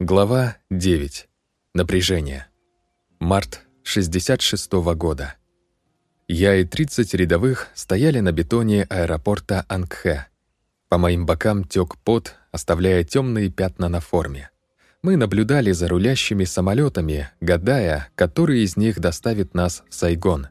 Глава 9. Напряжение. Март 66 -го года. Я и 30 рядовых стояли на бетоне аэропорта Ангхэ. По моим бокам тёк пот, оставляя темные пятна на форме. Мы наблюдали за рулящими самолетами, гадая, который из них доставит нас в Сайгон.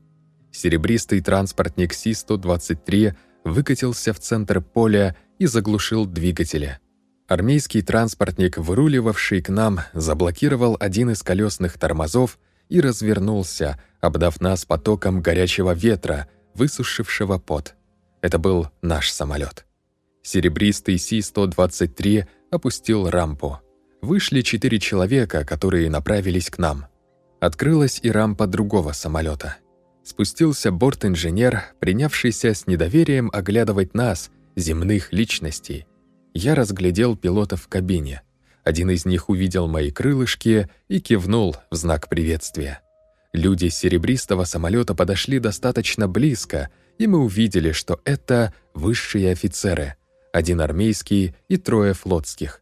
Серебристый транспортник Си-123 выкатился в центр поля и заглушил двигатели. Армейский транспортник, выруливавший к нам, заблокировал один из колесных тормозов и развернулся, обдав нас потоком горячего ветра, высушившего пот. Это был наш самолет. Серебристый Си-123 опустил рампу. Вышли четыре человека, которые направились к нам. Открылась и рампа другого самолета. Спустился борт-инженер, принявшийся с недоверием оглядывать нас, земных личностей. Я разглядел пилотов в кабине. Один из них увидел мои крылышки и кивнул в знак приветствия. Люди серебристого самолета подошли достаточно близко, и мы увидели, что это высшие офицеры, один армейский и трое флотских.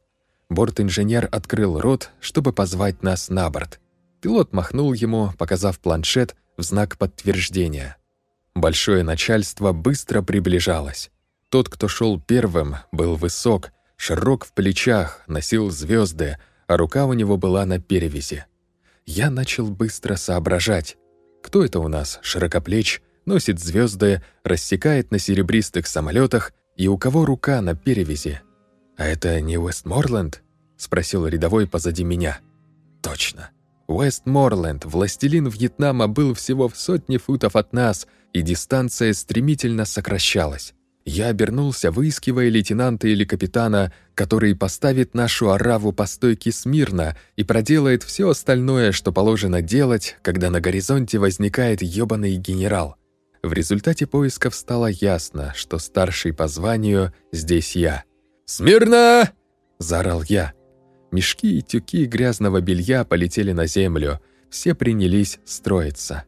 Борт-инженер открыл рот, чтобы позвать нас на борт. Пилот махнул ему, показав планшет в знак подтверждения. Большое начальство быстро приближалось. Тот, кто шел первым, был высок, широк в плечах, носил звезды, а рука у него была на перевязи. Я начал быстро соображать. Кто это у нас, широкоплеч, носит звезды, рассекает на серебристых самолетах и у кого рука на перевязи? «А это не Уэстморленд?» — спросил рядовой позади меня. «Точно. Уэстморленд, властелин Вьетнама, был всего в сотне футов от нас, и дистанция стремительно сокращалась. Я обернулся, выискивая лейтенанта или капитана, который поставит нашу ораву по стойке смирно и проделает все остальное, что положено делать, когда на горизонте возникает ёбаный генерал. В результате поисков стало ясно, что старший по званию здесь я. «Смирно!» — заорал я. Мешки и тюки грязного белья полетели на землю. Все принялись строиться.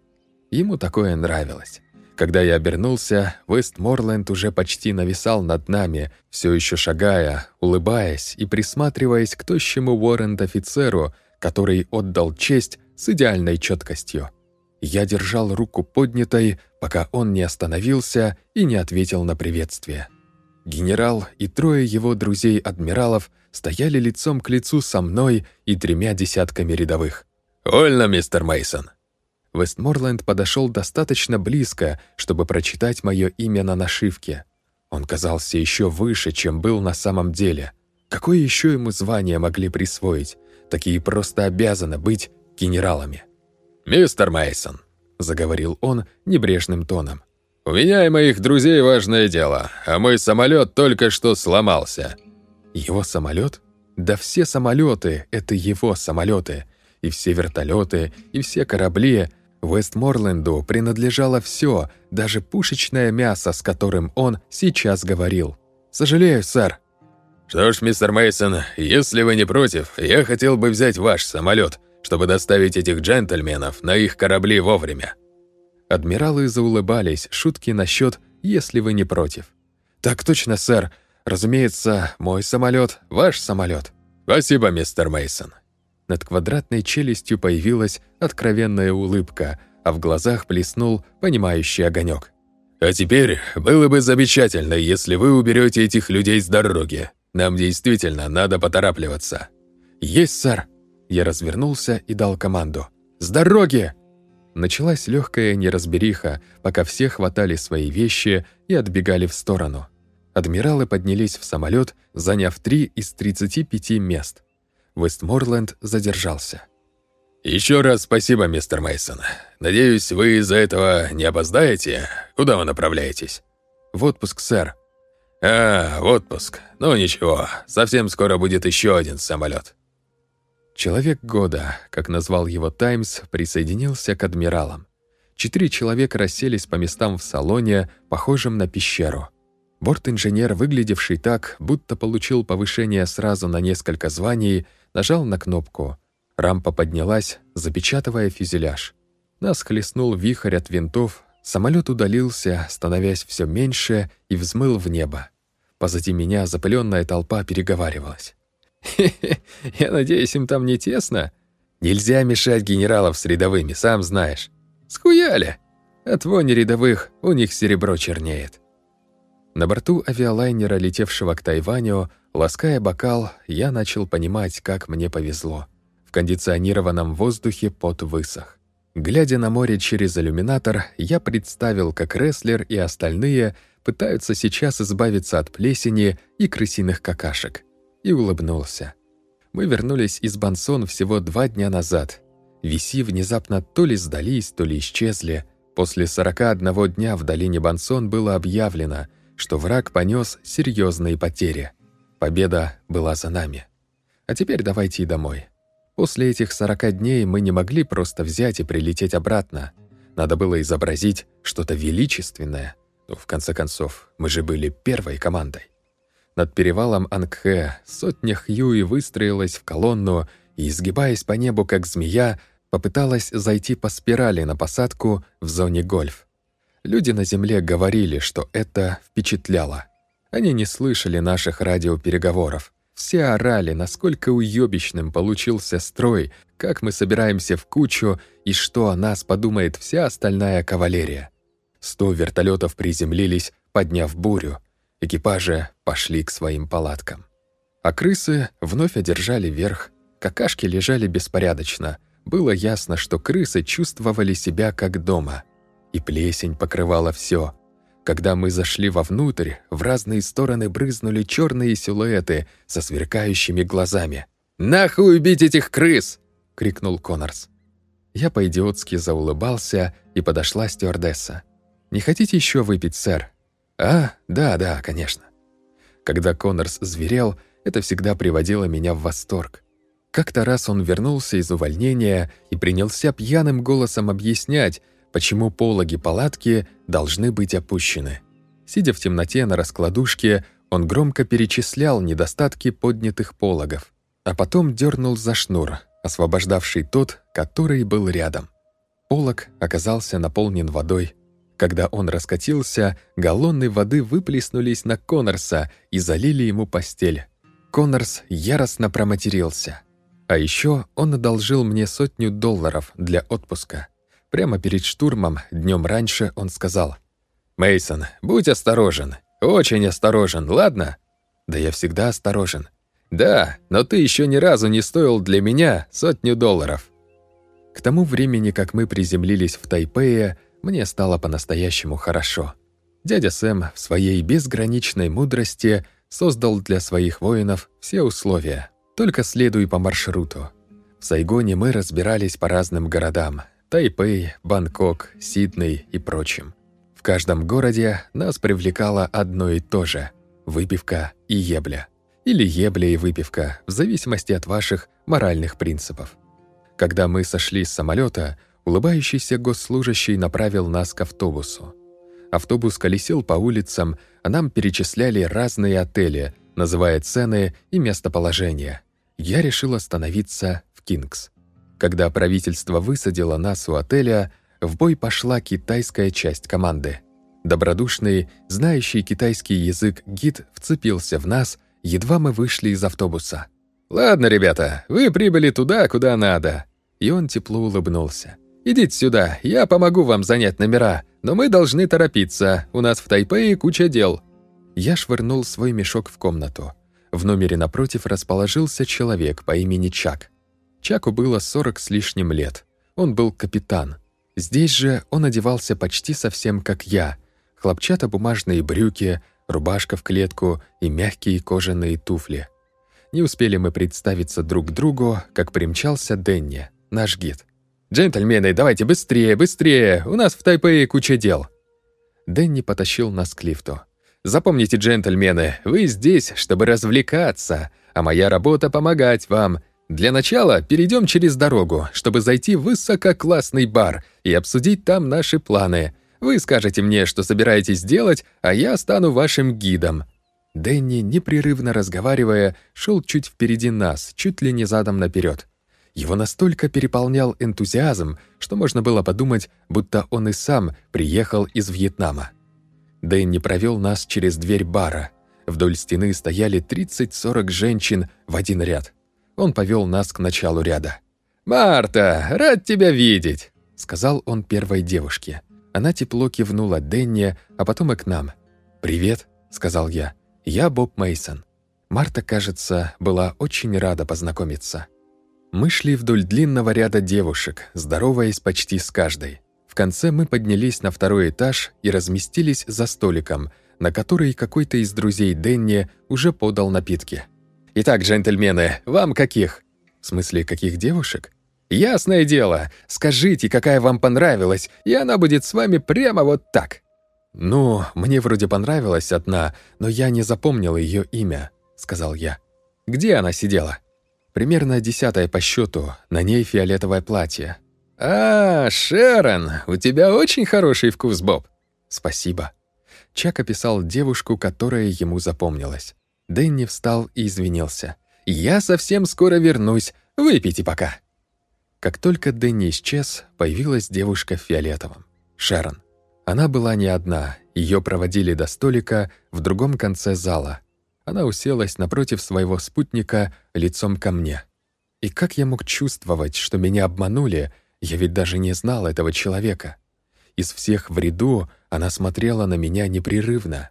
Ему такое нравилось. Когда я обернулся, Вестморленд уже почти нависал над нами, все еще шагая, улыбаясь и присматриваясь к тощему Уоррент-офицеру, который отдал честь с идеальной четкостью. Я держал руку поднятой, пока он не остановился и не ответил на приветствие. Генерал и трое его друзей-адмиралов стояли лицом к лицу со мной и тремя десятками рядовых. «Вольно, мистер Мейсон, Вестморленд подошел достаточно близко, чтобы прочитать мое имя на нашивке. Он казался еще выше, чем был на самом деле. Какое еще ему звание могли присвоить? Такие просто обязаны быть генералами. «Мистер Мейсон, заговорил он небрежным тоном. «У меня и моих друзей важное дело, а мой самолет только что сломался». «Его самолет? Да все самолеты — это его самолеты, и все вертолеты, и все корабли — Вестморленду принадлежало все, даже пушечное мясо, с которым он сейчас говорил. «Сожалею, сэр». «Что ж, мистер Мейсон, если вы не против, я хотел бы взять ваш самолет, чтобы доставить этих джентльменов на их корабли вовремя». Адмиралы заулыбались, шутки насчет «если вы не против». «Так точно, сэр. Разумеется, мой самолет, ваш самолет. «Спасибо, мистер Мейсон. Над квадратной челюстью появилась откровенная улыбка, а в глазах блеснул понимающий огонек. «А теперь было бы замечательно, если вы уберете этих людей с дороги. Нам действительно надо поторапливаться». «Есть, сэр!» Я развернулся и дал команду. «С дороги!» Началась легкая неразбериха, пока все хватали свои вещи и отбегали в сторону. Адмиралы поднялись в самолет, заняв три из 35 мест. Вестморленд задержался. Еще раз спасибо, мистер Мейсон. Надеюсь, вы из-за этого не опоздаете. Куда вы направляетесь? В отпуск, сэр. А, в отпуск. Ну ничего, совсем скоро будет еще один самолет. Человек года, как назвал его Таймс, присоединился к адмиралам. Четыре человека расселись по местам в салоне, похожем на пещеру. Борт-инженер, выглядевший так, будто получил повышение сразу на несколько званий, Нажал на кнопку. Рампа поднялась, запечатывая фюзеляж. Нас хлестнул вихрь от винтов, самолет удалился, становясь все меньше, и взмыл в небо. Позади меня запыленная толпа переговаривалась. Хе-хе, я надеюсь, им там не тесно? Нельзя мешать генералов с рядовыми, сам знаешь. Схуяли! От вони рядовых у них серебро чернеет. На борту авиалайнера, летевшего к Тайваню, лаская бокал, я начал понимать, как мне повезло. В кондиционированном воздухе пот высох. Глядя на море через иллюминатор, я представил, как рестлер и остальные пытаются сейчас избавиться от плесени и крысиных какашек. И улыбнулся. Мы вернулись из Бансон всего два дня назад. Виси внезапно то ли сдались, то ли исчезли. После 41 дня в долине Бансон было объявлено, что враг понес серьезные потери. Победа была за нами. А теперь давайте и домой. После этих 40 дней мы не могли просто взять и прилететь обратно. Надо было изобразить что-то величественное. Но в конце концов, мы же были первой командой. Над перевалом Ангхэ сотня Хьюи выстроилась в колонну и, изгибаясь по небу как змея, попыталась зайти по спирали на посадку в зоне гольф. Люди на земле говорили, что это впечатляло. Они не слышали наших радиопереговоров. Все орали, насколько уёбищным получился строй, как мы собираемся в кучу и что о нас подумает вся остальная кавалерия. Сто вертолетов приземлились, подняв бурю. Экипажи пошли к своим палаткам. А крысы вновь одержали верх. Какашки лежали беспорядочно. Было ясно, что крысы чувствовали себя как дома. И плесень покрывала все. Когда мы зашли вовнутрь, в разные стороны брызнули черные силуэты со сверкающими глазами. «Нахуй убить этих крыс!» — крикнул Коннорс. Я по-идиотски заулыбался, и подошла стюардесса. «Не хотите еще выпить, сэр?» «А, да, да, конечно». Когда Коннорс зверел, это всегда приводило меня в восторг. Как-то раз он вернулся из увольнения и принялся пьяным голосом объяснять, почему пологи палатки должны быть опущены. Сидя в темноте на раскладушке, он громко перечислял недостатки поднятых пологов, а потом дернул за шнур, освобождавший тот, который был рядом. Полог оказался наполнен водой, когда он раскатился, галлоны воды выплеснулись на Коннорса и залили ему постель. Коннорс яростно проматерился. А еще он одолжил мне сотню долларов для отпуска. Прямо перед штурмом, днем раньше, он сказал, Мейсон, будь осторожен, очень осторожен, ладно?» «Да я всегда осторожен». «Да, но ты еще ни разу не стоил для меня сотню долларов». К тому времени, как мы приземлились в Тайпее, мне стало по-настоящему хорошо. Дядя Сэм в своей безграничной мудрости создал для своих воинов все условия. Только следуй по маршруту. В Сайгоне мы разбирались по разным городам – Тайпэй, Бангкок, Сидней и прочим. В каждом городе нас привлекало одно и то же – выпивка и ебля. Или ебля и выпивка, в зависимости от ваших моральных принципов. Когда мы сошли с самолета – Улыбающийся госслужащий направил нас к автобусу. Автобус колесил по улицам, а нам перечисляли разные отели, называя цены и местоположение. Я решил остановиться в «Кингс». Когда правительство высадило нас у отеля, в бой пошла китайская часть команды. Добродушный, знающий китайский язык гид вцепился в нас, едва мы вышли из автобуса. «Ладно, ребята, вы прибыли туда, куда надо». И он тепло улыбнулся. «Идите сюда, я помогу вам занять номера, но мы должны торопиться, у нас в Тайпее куча дел». Я швырнул свой мешок в комнату. В номере напротив расположился человек по имени Чак. Чаку было 40 с лишним лет. Он был капитан. Здесь же он одевался почти совсем как я. Хлопчато-бумажные брюки, рубашка в клетку и мягкие кожаные туфли. Не успели мы представиться друг другу, как примчался Денни, наш гид. «Джентльмены, давайте быстрее, быстрее! У нас в Тайпее куча дел!» Дэнни потащил нас к лифту. «Запомните, джентльмены, вы здесь, чтобы развлекаться, а моя работа — помогать вам. Для начала перейдем через дорогу, чтобы зайти в высококлассный бар и обсудить там наши планы. Вы скажете мне, что собираетесь делать, а я стану вашим гидом». Дэнни, непрерывно разговаривая, шел чуть впереди нас, чуть ли не задом наперед. Его настолько переполнял энтузиазм, что можно было подумать, будто он и сам приехал из Вьетнама. Дэнни провел нас через дверь бара. Вдоль стены стояли 30-40 женщин в один ряд. Он повел нас к началу ряда. «Марта, рад тебя видеть!» — сказал он первой девушке. Она тепло кивнула Денни, а потом и к нам. «Привет», — сказал я. «Я Боб Мейсон. Марта, кажется, была очень рада познакомиться. Мы шли вдоль длинного ряда девушек, здороваясь почти с каждой. В конце мы поднялись на второй этаж и разместились за столиком, на который какой-то из друзей Денни уже подал напитки. «Итак, джентльмены, вам каких?» «В смысле, каких девушек?» «Ясное дело. Скажите, какая вам понравилась, и она будет с вами прямо вот так». «Ну, мне вроде понравилась одна, но я не запомнил ее имя», — сказал я. «Где она сидела?» Примерно десятая по счету, на ней фиолетовое платье. «А, Шерон, у тебя очень хороший вкус, Боб». «Спасибо». Чак описал девушку, которая ему запомнилась. Дэнни встал и извинился. «Я совсем скоро вернусь. Выпейте пока». Как только Дэнни исчез, появилась девушка в фиолетовом. Шерон. Она была не одна, ее проводили до столика в другом конце зала. Она уселась напротив своего спутника лицом ко мне. И как я мог чувствовать, что меня обманули, я ведь даже не знал этого человека. Из всех в ряду она смотрела на меня непрерывно.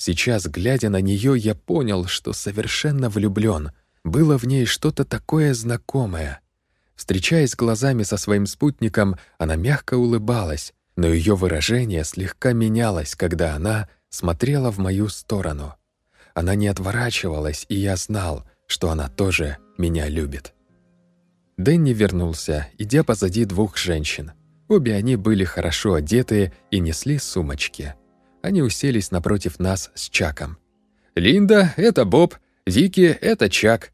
Сейчас, глядя на нее, я понял, что совершенно влюблен. Было в ней что-то такое знакомое. Встречаясь глазами со своим спутником, она мягко улыбалась, но ее выражение слегка менялось, когда она смотрела в мою сторону. Она не отворачивалась, и я знал, что она тоже меня любит. Дэнни вернулся, идя позади двух женщин. Обе они были хорошо одеты и несли сумочки. Они уселись напротив нас с Чаком. «Линда — это Боб, Вики — это Чак».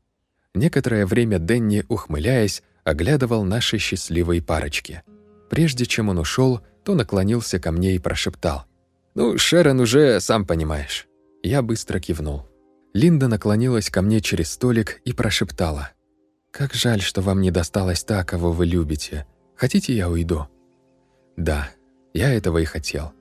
Некоторое время Дэнни, ухмыляясь, оглядывал наши счастливые парочки. Прежде чем он ушел, то наклонился ко мне и прошептал. «Ну, Шерон уже, сам понимаешь». Я быстро кивнул. Линда наклонилась ко мне через столик и прошептала. «Как жаль, что вам не досталось та, кого вы любите. Хотите, я уйду?» «Да, я этого и хотел».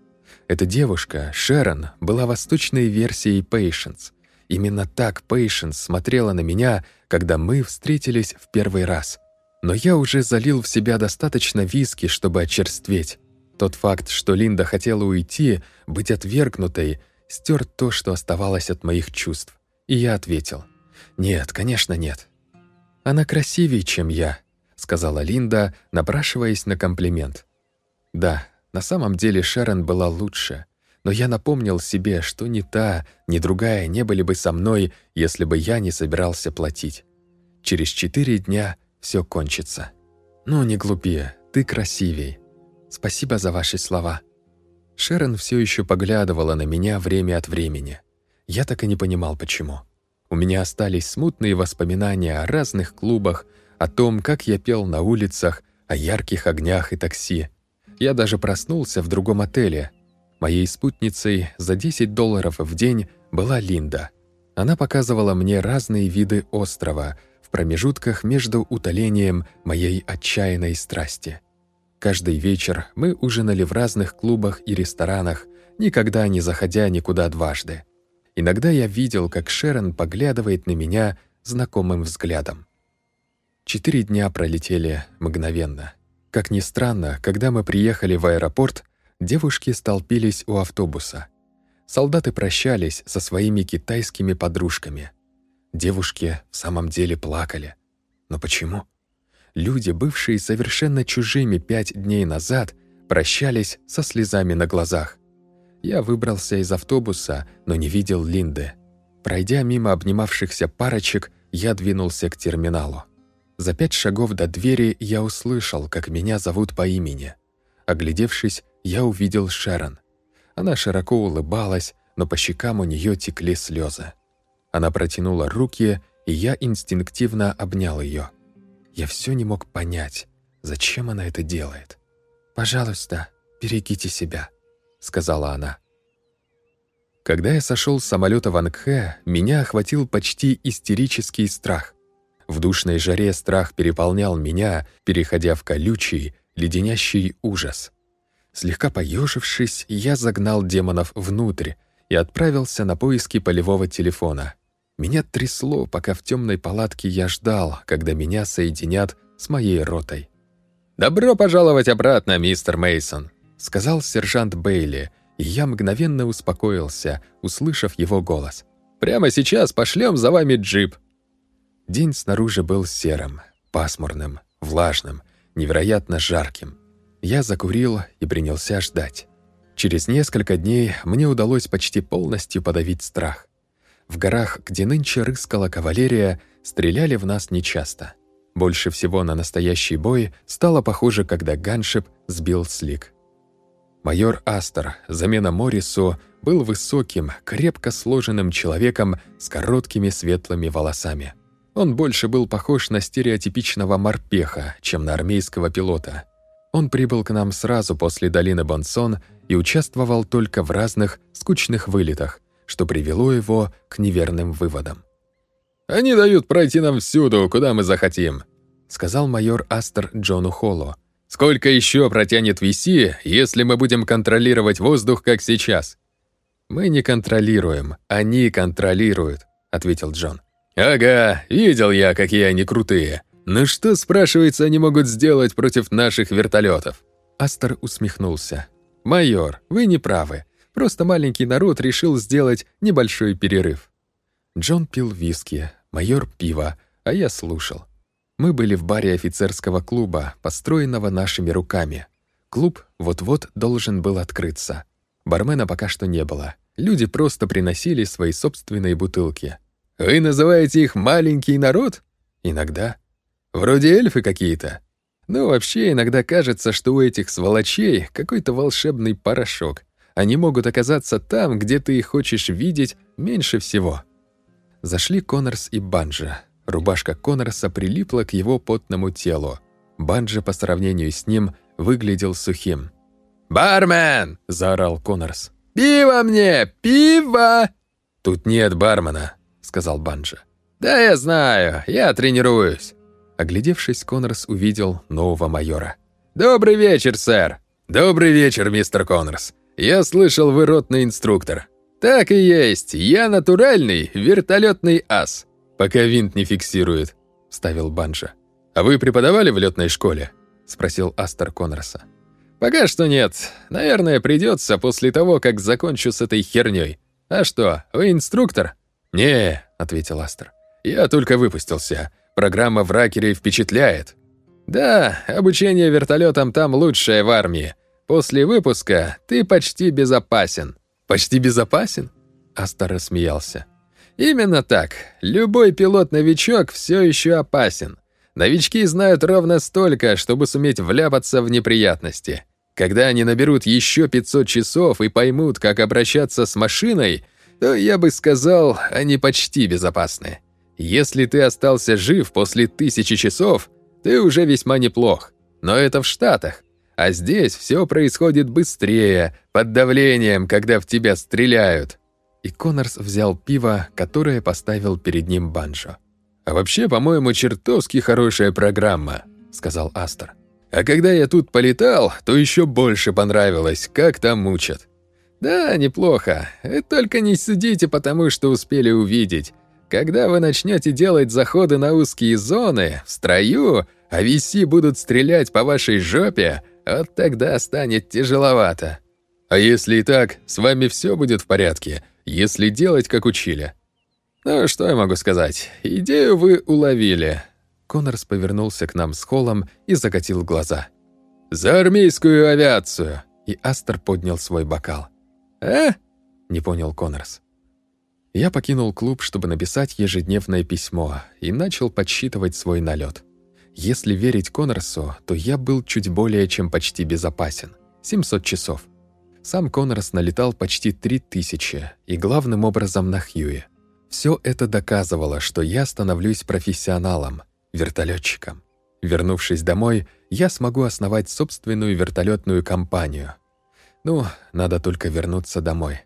Эта девушка, Шерон, была восточной версией Пейшенс. Именно так Пейшенс смотрела на меня, когда мы встретились в первый раз. Но я уже залил в себя достаточно виски, чтобы очерстветь. Тот факт, что Линда хотела уйти, быть отвергнутой, стер то, что оставалось от моих чувств. И я ответил. «Нет, конечно, нет». «Она красивее, чем я», — сказала Линда, напрашиваясь на комплимент. «Да, на самом деле Шерон была лучше, но я напомнил себе, что ни та, ни другая не были бы со мной, если бы я не собирался платить. Через четыре дня все кончится. Ну, не глупее, ты красивей. Спасибо за ваши слова». Шерон все еще поглядывала на меня время от времени. Я так и не понимал, почему. У меня остались смутные воспоминания о разных клубах, о том, как я пел на улицах, о ярких огнях и такси. Я даже проснулся в другом отеле. Моей спутницей за 10 долларов в день была Линда. Она показывала мне разные виды острова в промежутках между утолением моей отчаянной страсти. Каждый вечер мы ужинали в разных клубах и ресторанах, никогда не заходя никуда дважды. Иногда я видел, как Шерон поглядывает на меня знакомым взглядом. Четыре дня пролетели мгновенно. Как ни странно, когда мы приехали в аэропорт, девушки столпились у автобуса. Солдаты прощались со своими китайскими подружками. Девушки в самом деле плакали. Но почему? люди, бывшие совершенно чужими пять дней назад, прощались со слезами на глазах. Я выбрался из автобуса, но не видел Линды. Пройдя мимо обнимавшихся парочек, я двинулся к терминалу. За пять шагов до двери я услышал, как меня зовут по имени. Оглядевшись, я увидел Шерон. Она широко улыбалась, но по щекам у нее текли слезы. Она протянула руки, и я инстинктивно обнял ее. Я все не мог понять, зачем она это делает. «Пожалуйста, берегите себя», — сказала она. Когда я сошел с самолета в Ангхэ, меня охватил почти истерический страх. В душной жаре страх переполнял меня, переходя в колючий, леденящий ужас. Слегка поежившись, я загнал демонов внутрь и отправился на поиски полевого телефона. Меня трясло, пока в темной палатке я ждал, когда меня соединят с моей ротой. «Добро пожаловать обратно, мистер Мейсон, сказал сержант Бейли, и я мгновенно успокоился, услышав его голос. «Прямо сейчас пошлем за вами джип». День снаружи был серым, пасмурным, влажным, невероятно жарким. Я закурил и принялся ждать. Через несколько дней мне удалось почти полностью подавить страх. В горах, где нынче рыскала кавалерия, стреляли в нас нечасто. Больше всего на настоящий бой стало похоже, когда Ганшип сбил Слик. Майор Астер, замена Моррису, был высоким, крепко сложенным человеком с короткими светлыми волосами. Он больше был похож на стереотипичного морпеха, чем на армейского пилота. Он прибыл к нам сразу после долины Бонсон и участвовал только в разных скучных вылетах, что привело его к неверным выводам. «Они дают пройти нам всюду, куда мы захотим», — сказал майор Астер Джону Холло. «Сколько еще протянет Виси, если мы будем контролировать воздух, как сейчас?» «Мы не контролируем, они контролируют», — ответил Джон. «Ага, видел я, какие они крутые. Но что, спрашивается, они могут сделать против наших вертолетов? Астер усмехнулся. «Майор, вы не правы. Просто маленький народ решил сделать небольшой перерыв. Джон пил виски, майор — пиво, а я слушал. Мы были в баре офицерского клуба, построенного нашими руками. Клуб вот-вот должен был открыться. Бармена пока что не было. Люди просто приносили свои собственные бутылки. «Вы называете их «маленький народ»?» «Иногда». «Вроде эльфы какие-то». Ну, вообще, иногда кажется, что у этих сволочей какой-то волшебный порошок — они могут оказаться там, где ты их хочешь видеть меньше всего. Зашли Коннорс и Банджа. Рубашка Коннорса прилипла к его потному телу. Банджа по сравнению с ним выглядел сухим. «Бармен!» – заорал Коннорс. «Пиво мне! Пиво!» «Тут нет бармена», – сказал Банджа. «Да я знаю, я тренируюсь». Оглядевшись, Коннорс увидел нового майора. «Добрый вечер, сэр!» «Добрый вечер, мистер Коннорс. «Я слышал, вы ротный инструктор». «Так и есть. Я натуральный вертолетный ас». «Пока винт не фиксирует», — вставил Банжа. «А вы преподавали в летной школе?» — спросил Астер Коннорса. «Пока что нет. Наверное, придется после того, как закончу с этой херней. А что, вы инструктор?» «Не», — ответил Астер. «Я только выпустился. Программа в ракере впечатляет». «Да, обучение вертолетам там лучшее в армии. После выпуска ты почти безопасен». «Почти безопасен?» Астар рассмеялся. «Именно так. Любой пилот-новичок все еще опасен. Новички знают ровно столько, чтобы суметь вляпаться в неприятности. Когда они наберут еще 500 часов и поймут, как обращаться с машиной, то, я бы сказал, они почти безопасны. Если ты остался жив после тысячи часов, ты уже весьма неплох. Но это в Штатах. А здесь все происходит быстрее, под давлением, когда в тебя стреляют». И Коннорс взял пиво, которое поставил перед ним Баншо. «А вообще, по-моему, чертовски хорошая программа», — сказал Астер. «А когда я тут полетал, то еще больше понравилось, как там мучат». «Да, неплохо. Только не судите потому, что успели увидеть. Когда вы начнете делать заходы на узкие зоны, в строю, а виси будут стрелять по вашей жопе, вот тогда станет тяжеловато. А если и так, с вами все будет в порядке, если делать, как учили. Ну, что я могу сказать? Идею вы уловили. Коннорс повернулся к нам с Холлом и закатил глаза. «За армейскую авиацию!» И Астер поднял свой бокал. «А?» — не понял Коннорс. Я покинул клуб, чтобы написать ежедневное письмо, и начал подсчитывать свой налет. Если верить Коннорсу, то я был чуть более чем почти безопасен. 700 часов. Сам Коннорс налетал почти 3000, и главным образом на Хьюи. Все это доказывало, что я становлюсь профессионалом, вертолетчиком. Вернувшись домой, я смогу основать собственную вертолетную компанию. Ну, надо только вернуться домой.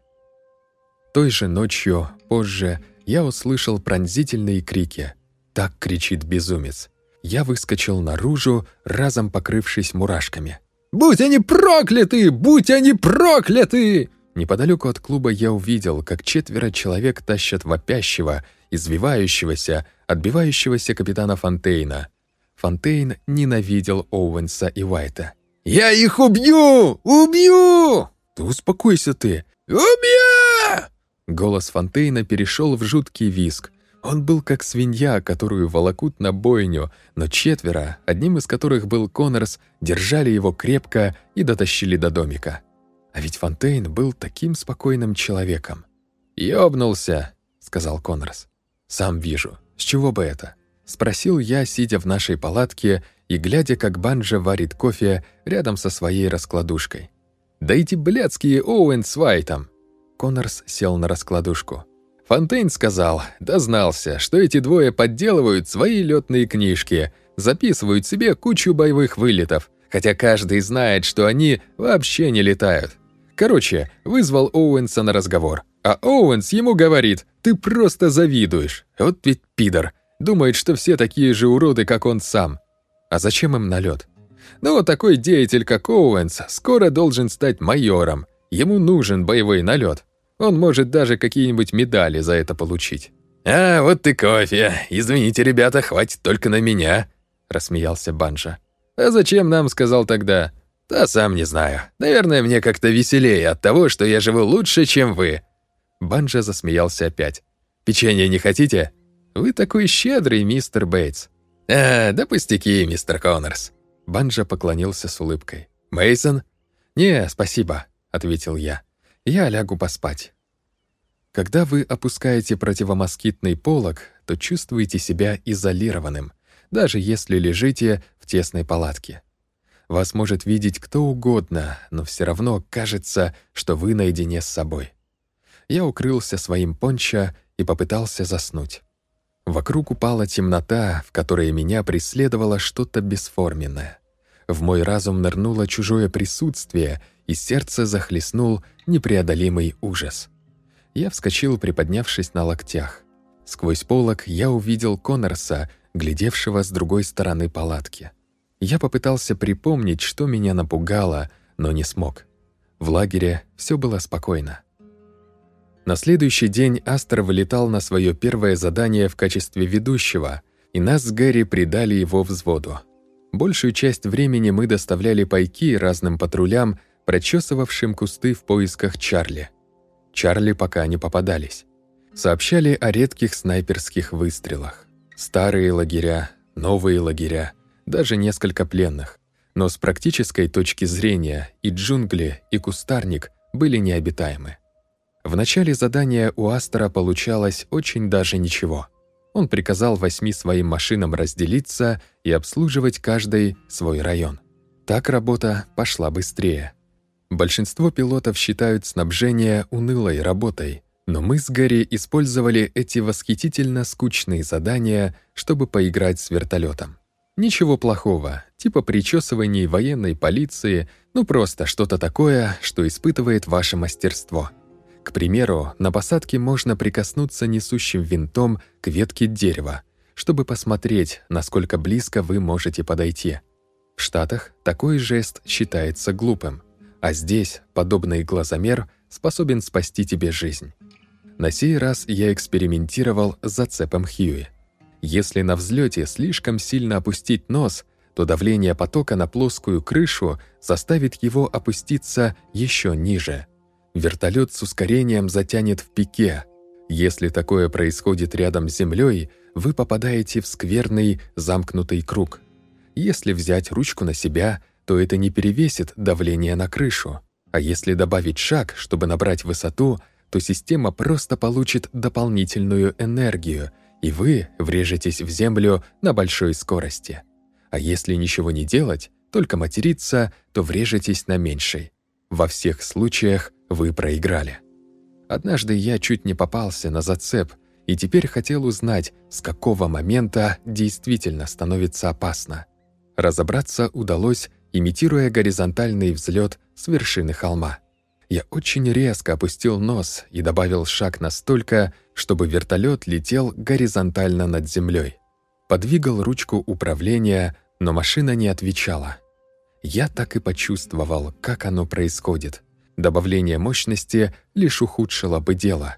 Той же ночью, позже, я услышал пронзительные крики. Так кричит безумец я выскочил наружу, разом покрывшись мурашками. «Будь они прокляты! Будь они прокляты!» Неподалеку от клуба я увидел, как четверо человек тащат вопящего, извивающегося, отбивающегося капитана Фонтейна. Фонтейн ненавидел Оуэнса и Уайта. «Я их убью! Убью!» «Да успокойся ты!» «Убью!» Голос Фонтейна перешел в жуткий визг. Он был как свинья, которую волокут на бойню, но четверо, одним из которых был Коннорс, держали его крепко и дотащили до домика. А ведь Фонтейн был таким спокойным человеком. «Ёбнулся», — сказал Коннорс. «Сам вижу. С чего бы это?» — спросил я, сидя в нашей палатке и глядя, как Банджа варит кофе рядом со своей раскладушкой. «Да эти блядские Оуэн с Вайтом!» Коннорс сел на раскладушку. Фонтейн сказал, дознался, что эти двое подделывают свои летные книжки, записывают себе кучу боевых вылетов, хотя каждый знает, что они вообще не летают. Короче, вызвал Оуэнса на разговор. А Оуэнс ему говорит, ты просто завидуешь. Вот ведь пидор. Думает, что все такие же уроды, как он сам. А зачем ему налет? Ну, такой деятель, как Оуэнс, скоро должен стать майором. Ему нужен боевой налет. Он может даже какие-нибудь медали за это получить. «А, вот и кофе. Извините, ребята, хватит только на меня», — рассмеялся Банжа. «А зачем нам?» — сказал тогда. «Да сам не знаю. Наверное, мне как-то веселее от того, что я живу лучше, чем вы». Банджа засмеялся опять. «Печенье не хотите?» «Вы такой щедрый, мистер Бейтс». «А, да пустяки, мистер Коннорс». Банджа поклонился с улыбкой. Мейсон? «Не, спасибо», — ответил я. «Я лягу поспать». Когда вы опускаете противомоскитный полог, то чувствуете себя изолированным, даже если лежите в тесной палатке. Вас может видеть кто угодно, но все равно кажется, что вы наедине с собой. Я укрылся своим пончо и попытался заснуть. Вокруг упала темнота, в которой меня преследовало что-то бесформенное. В мой разум нырнуло чужое присутствие, и сердце захлестнул непреодолимый ужас. Я вскочил, приподнявшись на локтях. Сквозь полок я увидел Коннорса, глядевшего с другой стороны палатки. Я попытался припомнить, что меня напугало, но не смог. В лагере все было спокойно. На следующий день Астер вылетал на свое первое задание в качестве ведущего, и нас с Гэри придали его взводу. Большую часть времени мы доставляли пайки разным патрулям, прочесывавшим кусты в поисках Чарли. Чарли пока не попадались. Сообщали о редких снайперских выстрелах. Старые лагеря, новые лагеря, даже несколько пленных. Но с практической точки зрения и джунгли, и кустарник были необитаемы. В начале задания у Астера получалось очень даже ничего. Он приказал восьми своим машинам разделиться и обслуживать каждый свой район. Так работа пошла быстрее. Большинство пилотов считают снабжение унылой работой, но мы с Гэри использовали эти восхитительно скучные задания, чтобы поиграть с вертолетом. Ничего плохого, типа причесываний военной полиции, ну просто что-то такое, что испытывает ваше мастерство. К примеру, на посадке можно прикоснуться несущим винтом к ветке дерева, чтобы посмотреть, насколько близко вы можете подойти. В Штатах такой жест считается глупым, а здесь подобный глазомер способен спасти тебе жизнь. На сей раз я экспериментировал с зацепом Хьюи. Если на взлете слишком сильно опустить нос, то давление потока на плоскую крышу заставит его опуститься еще ниже. Вертолет с ускорением затянет в пике. Если такое происходит рядом с землей, вы попадаете в скверный замкнутый круг. Если взять ручку на себя, то это не перевесит давление на крышу. А если добавить шаг, чтобы набрать высоту, то система просто получит дополнительную энергию — и вы врежетесь в землю на большой скорости. А если ничего не делать, только материться, то врежетесь на меньшей. Во всех случаях вы проиграли. Однажды я чуть не попался на зацеп и теперь хотел узнать, с какого момента действительно становится опасно. Разобраться удалось, имитируя горизонтальный взлет с вершины холма. Я очень резко опустил нос и добавил шаг настолько, чтобы вертолет летел горизонтально над землей. Подвигал ручку управления, но машина не отвечала. Я так и почувствовал, как оно происходит. Добавление мощности лишь ухудшило бы дело.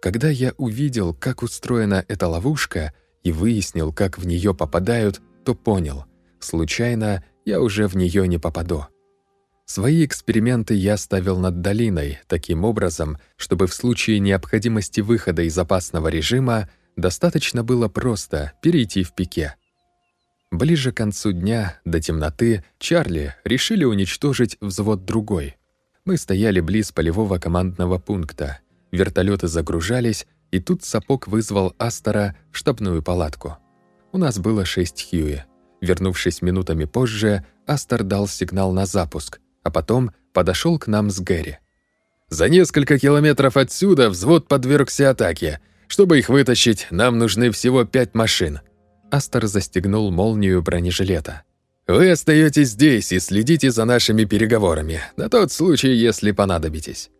Когда я увидел, как устроена эта ловушка, и выяснил, как в нее попадают, то понял, случайно я уже в нее не попаду. Свои эксперименты я ставил над долиной таким образом, чтобы в случае необходимости выхода из опасного режима достаточно было просто перейти в пике. Ближе к концу дня, до темноты, Чарли решили уничтожить взвод другой. Мы стояли близ полевого командного пункта. Вертолеты загружались, и тут сапог вызвал Астора в штабную палатку. У нас было шесть Хьюи. Вернувшись минутами позже, Астор дал сигнал на запуск, а потом подошел к нам с Гэри. «За несколько километров отсюда взвод подвергся атаке. Чтобы их вытащить, нам нужны всего пять машин». Астер застегнул молнию бронежилета. «Вы остаетесь здесь и следите за нашими переговорами, на тот случай, если понадобитесь».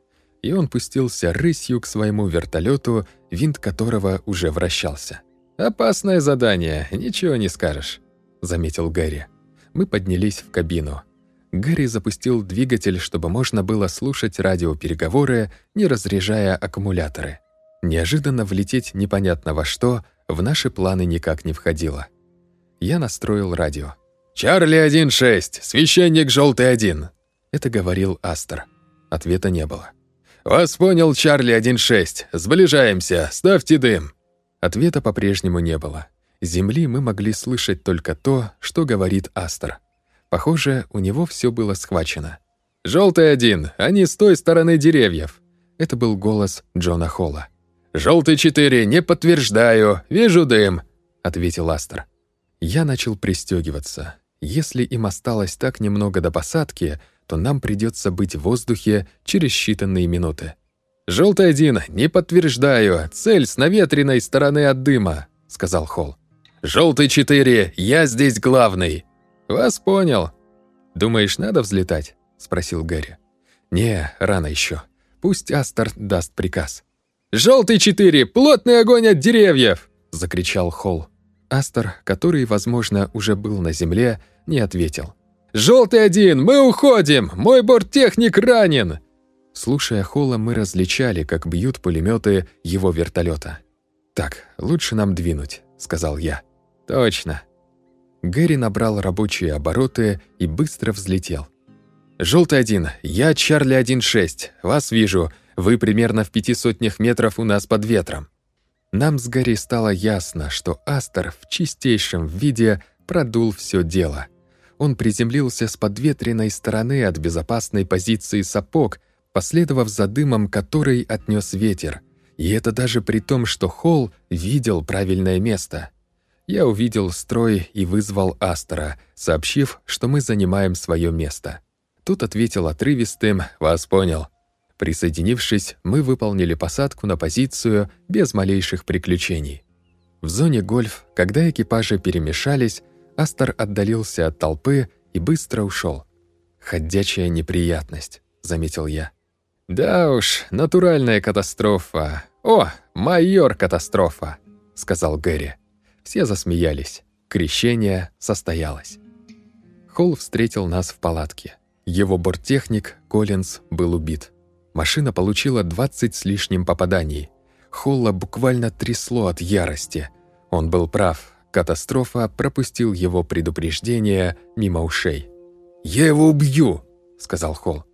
И он пустился рысью к своему вертолету, винт которого уже вращался. «Опасное задание, ничего не скажешь», — заметил Гэри. Мы поднялись в кабину. Гэри запустил двигатель, чтобы можно было слушать радиопереговоры, не разряжая аккумуляторы. Неожиданно влететь непонятно во что в наши планы никак не входило. Я настроил радио. «Чарли 1-6, священник желтый 1 Это говорил Астер. Ответа не было. «Вас понял, Чарли 1-6. Сближаемся, ставьте дым». Ответа по-прежнему не было. С земли мы могли слышать только то, что говорит Астер. Похоже, у него все было схвачено. «Желтый один, они с той стороны деревьев!» Это был голос Джона Холла. «Желтый четыре, не подтверждаю, вижу дым», — ответил Астер. Я начал пристегиваться. Если им осталось так немного до посадки, то нам придется быть в воздухе через считанные минуты. «Желтый один, не подтверждаю, цель с наветренной стороны от дыма», — сказал Холл. «Желтый четыре, я здесь главный», «Вас понял». «Думаешь, надо взлетать?» — спросил Гэри. «Не, рано еще. Пусть Астер даст приказ». «Желтый четыре! Плотный огонь от деревьев!» — закричал Холл. Астер, который, возможно, уже был на земле, не ответил. «Желтый один! Мы уходим! Мой борттехник ранен!» Слушая Холла, мы различали, как бьют пулеметы его вертолета. «Так, лучше нам двинуть», — сказал я. «Точно», Гэри набрал рабочие обороты и быстро взлетел. «Желтый один, я Чарли 1-6, вас вижу, вы примерно в пяти сотнях метров у нас под ветром». Нам с Гэри стало ясно, что Астер в чистейшем виде продул все дело. Он приземлился с подветренной стороны от безопасной позиции сапог, последовав за дымом, который отнес ветер. И это даже при том, что Холл видел правильное место — я увидел строй и вызвал Астера, сообщив, что мы занимаем свое место. Тут ответил отрывистым «Вас понял». Присоединившись, мы выполнили посадку на позицию без малейших приключений. В зоне гольф, когда экипажи перемешались, Астер отдалился от толпы и быстро ушел. «Ходячая неприятность», — заметил я. «Да уж, натуральная катастрофа. О, майор-катастрофа», — сказал Гэри. Все засмеялись. Крещение состоялось. Холл встретил нас в палатке. Его борттехник, Коллинз, был убит. Машина получила 20 с лишним попаданий. Холла буквально трясло от ярости. Он был прав. Катастрофа пропустил его предупреждение мимо ушей. «Я его убью!» — сказал Холл.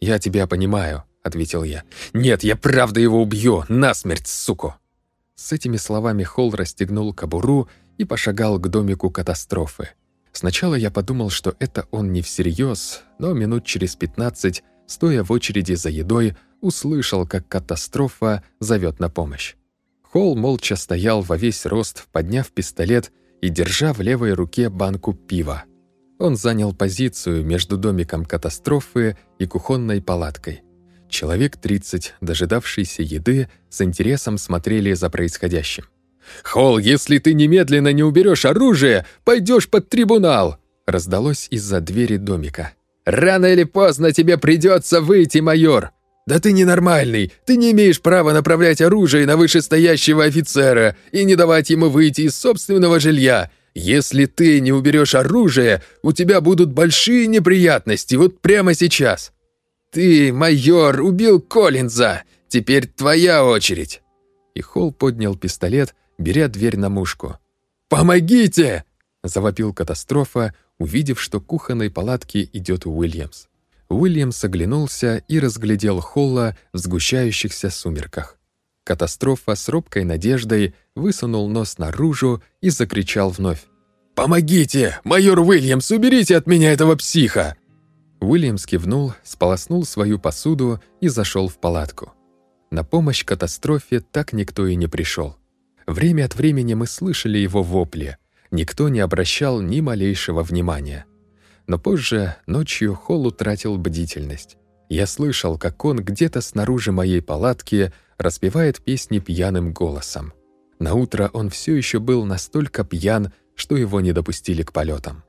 «Я тебя понимаю», — ответил я. «Нет, я правда его убью! Насмерть, суку!» С этими словами Холл расстегнул кобуру и пошагал к домику катастрофы. Сначала я подумал, что это он не всерьез, но минут через пятнадцать, стоя в очереди за едой, услышал, как катастрофа зовет на помощь. Холл молча стоял во весь рост, подняв пистолет и держа в левой руке банку пива. Он занял позицию между домиком катастрофы и кухонной палаткой. Человек 30, дожидавшиеся еды, с интересом смотрели за происходящим. «Холл, если ты немедленно не уберешь оружие, пойдешь под трибунал!» раздалось из-за двери домика. «Рано или поздно тебе придется выйти, майор!» «Да ты ненормальный! Ты не имеешь права направлять оружие на вышестоящего офицера и не давать ему выйти из собственного жилья! Если ты не уберешь оружие, у тебя будут большие неприятности вот прямо сейчас!» «Ты, майор, убил Коллинза! Теперь твоя очередь!» И Холл поднял пистолет, беря дверь на мушку. «Помогите!» — завопил катастрофа, увидев, что кухонной палатке идет Уильямс. Уильямс оглянулся и разглядел Холла в сгущающихся сумерках. Катастрофа с робкой надеждой высунул нос наружу и закричал вновь. «Помогите! Майор Уильямс, уберите от меня этого психа!» Уильямс кивнул, сполоснул свою посуду и зашел в палатку. На помощь катастрофе так никто и не пришел. Время от времени мы слышали его вопли. Никто не обращал ни малейшего внимания. Но позже, ночью, Холл утратил бдительность. Я слышал, как он где-то снаружи моей палатки распевает песни пьяным голосом. На утро он все еще был настолько пьян, что его не допустили к полетам.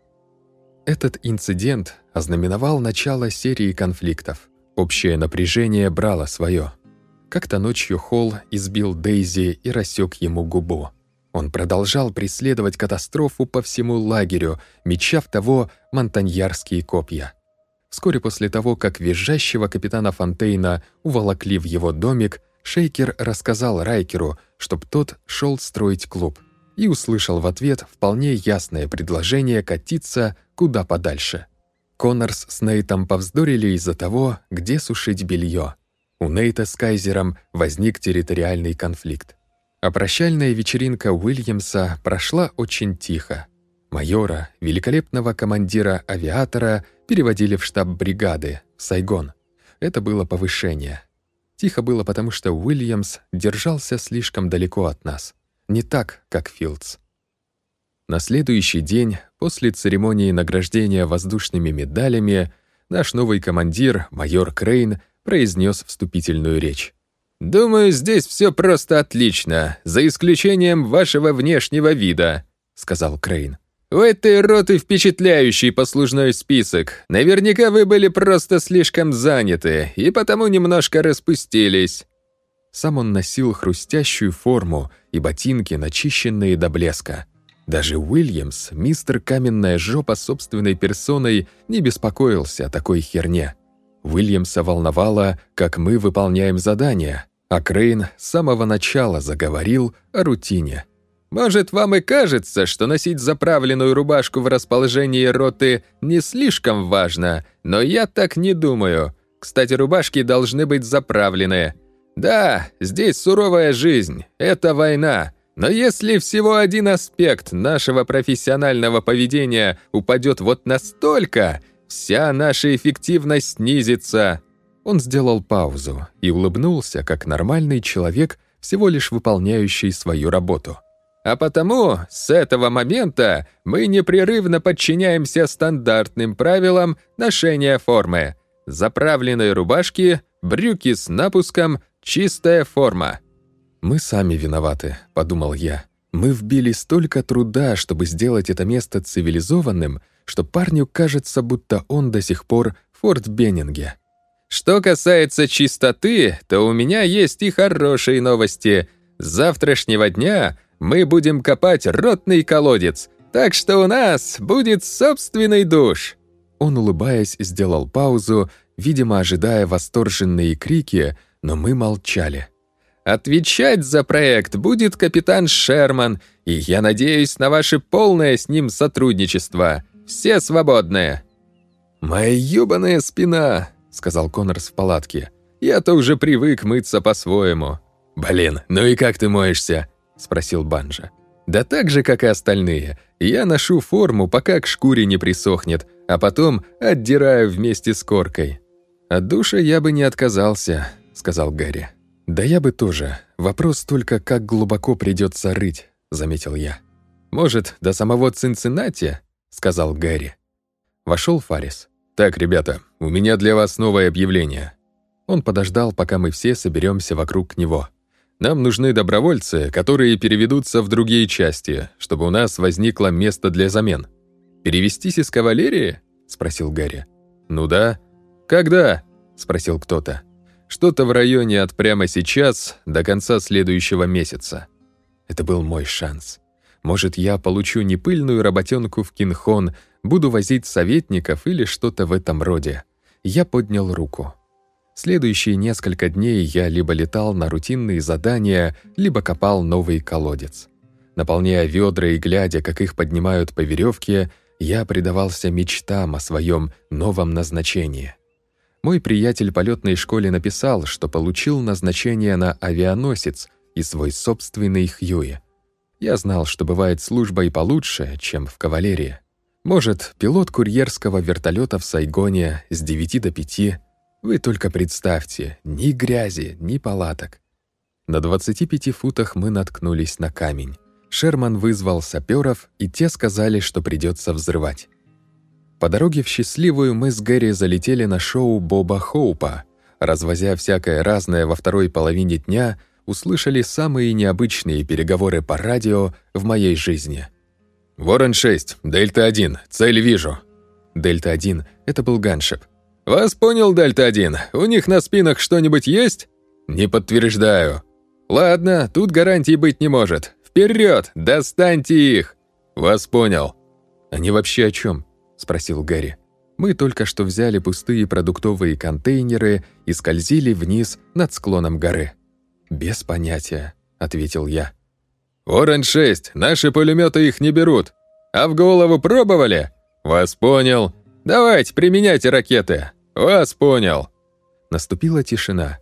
Этот инцидент ознаменовал начало серии конфликтов. Общее напряжение брало свое. Как-то ночью Холл избил Дейзи и рассек ему губу. Он продолжал преследовать катастрофу по всему лагерю, меча в того монтаньярские копья. Вскоре после того, как визжащего капитана Фонтейна уволокли в его домик, Шейкер рассказал Райкеру, чтоб тот шел строить клуб, и услышал в ответ вполне ясное предложение катиться куда подальше. Коннорс с Нейтом повздорили из-за того, где сушить белье. У Нейта с Кайзером возник территориальный конфликт. А прощальная вечеринка Уильямса прошла очень тихо. Майора, великолепного командира-авиатора, переводили в штаб бригады, в Сайгон. Это было повышение. Тихо было потому, что Уильямс держался слишком далеко от нас. Не так, как Филдс. На следующий день, после церемонии награждения воздушными медалями, наш новый командир, майор Крейн, произнес вступительную речь. «Думаю, здесь все просто отлично, за исключением вашего внешнего вида», — сказал Крейн. «У этой роты впечатляющий послужной список. Наверняка вы были просто слишком заняты и потому немножко распустились». Сам он носил хрустящую форму и ботинки, начищенные до блеска. Даже Уильямс, мистер Каменная Жопа собственной персоной, не беспокоился о такой херне. Уильямса волновало, как мы выполняем задания, а Крейн с самого начала заговорил о рутине. «Может, вам и кажется, что носить заправленную рубашку в расположении роты не слишком важно, но я так не думаю. Кстати, рубашки должны быть заправлены. Да, здесь суровая жизнь, это война, но если всего один аспект нашего профессионального поведения упадет вот настолько, Вся наша эффективность снизится». Он сделал паузу и улыбнулся, как нормальный человек, всего лишь выполняющий свою работу. «А потому с этого момента мы непрерывно подчиняемся стандартным правилам ношения формы. Заправленные рубашки, брюки с напуском, чистая форма». «Мы сами виноваты», — подумал я. «Мы вбили столько труда, чтобы сделать это место цивилизованным, что парню кажется, будто он до сих пор Форт Беннинге. Что касается чистоты, то у меня есть и хорошие новости. С завтрашнего дня мы будем копать ротный колодец, так что у нас будет собственный душ». Он, улыбаясь, сделал паузу, видимо, ожидая восторженные крики, но мы молчали. «Отвечать за проект будет капитан Шерман, и я надеюсь на ваше полное с ним сотрудничество. Все свободны!» «Моя ёбаная спина!» — сказал Коннорс в палатке. «Я-то уже привык мыться по-своему». «Блин, ну и как ты моешься?» — спросил Банжа. «Да так же, как и остальные. Я ношу форму, пока к шкуре не присохнет, а потом отдираю вместе с коркой». «От душа я бы не отказался», — сказал Гарри. «Да я бы тоже. Вопрос только, как глубоко придется рыть», — заметил я. «Может, до самого Цинциннати?» сказал Гэри. Вошел Фарис. «Так, ребята, у меня для вас новое объявление». Он подождал, пока мы все соберемся вокруг него. «Нам нужны добровольцы, которые переведутся в другие части, чтобы у нас возникло место для замен». «Перевестись из кавалерии?» — спросил Гэри. «Ну да». «Когда?» — спросил кто-то. «Что-то в районе от прямо сейчас до конца следующего месяца». Это был мой шанс. Может, я получу не пыльную работенку в Кинхон, буду возить советников или что-то в этом роде. Я поднял руку. Следующие несколько дней я либо летал на рутинные задания, либо копал новый колодец. Наполняя ведра и глядя, как их поднимают по веревке, я предавался мечтам о своем новом назначении. Мой приятель по летной школе написал, что получил назначение на авианосец и свой собственный Хьюи. Я знал, что бывает служба и получше, чем в кавалерии. Может, пилот курьерского вертолета в Сайгоне с 9 до 5. Вы только представьте, ни грязи, ни палаток. На 25 футах мы наткнулись на камень. Шерман вызвал саперов, и те сказали, что придется взрывать. По дороге в Счастливую мы с Гэри залетели на шоу Боба Хоупа. Развозя всякое разное во второй половине дня, услышали самые необычные переговоры по радио в моей жизни. «Ворон-6, Дельта-1, цель вижу». Дельта-1 — это был ганшип. «Вас понял, Дельта-1, у них на спинах что-нибудь есть?» «Не подтверждаю». «Ладно, тут гарантий быть не может. Вперед, достаньте их!» «Вас понял». «Они вообще о чем? — спросил Гэри. «Мы только что взяли пустые продуктовые контейнеры и скользили вниз над склоном горы». «Без понятия», — ответил я. «Оранж-6, наши пулеметы их не берут. А в голову пробовали? Вас понял. Давайте, применяйте ракеты. Вас понял». Наступила тишина.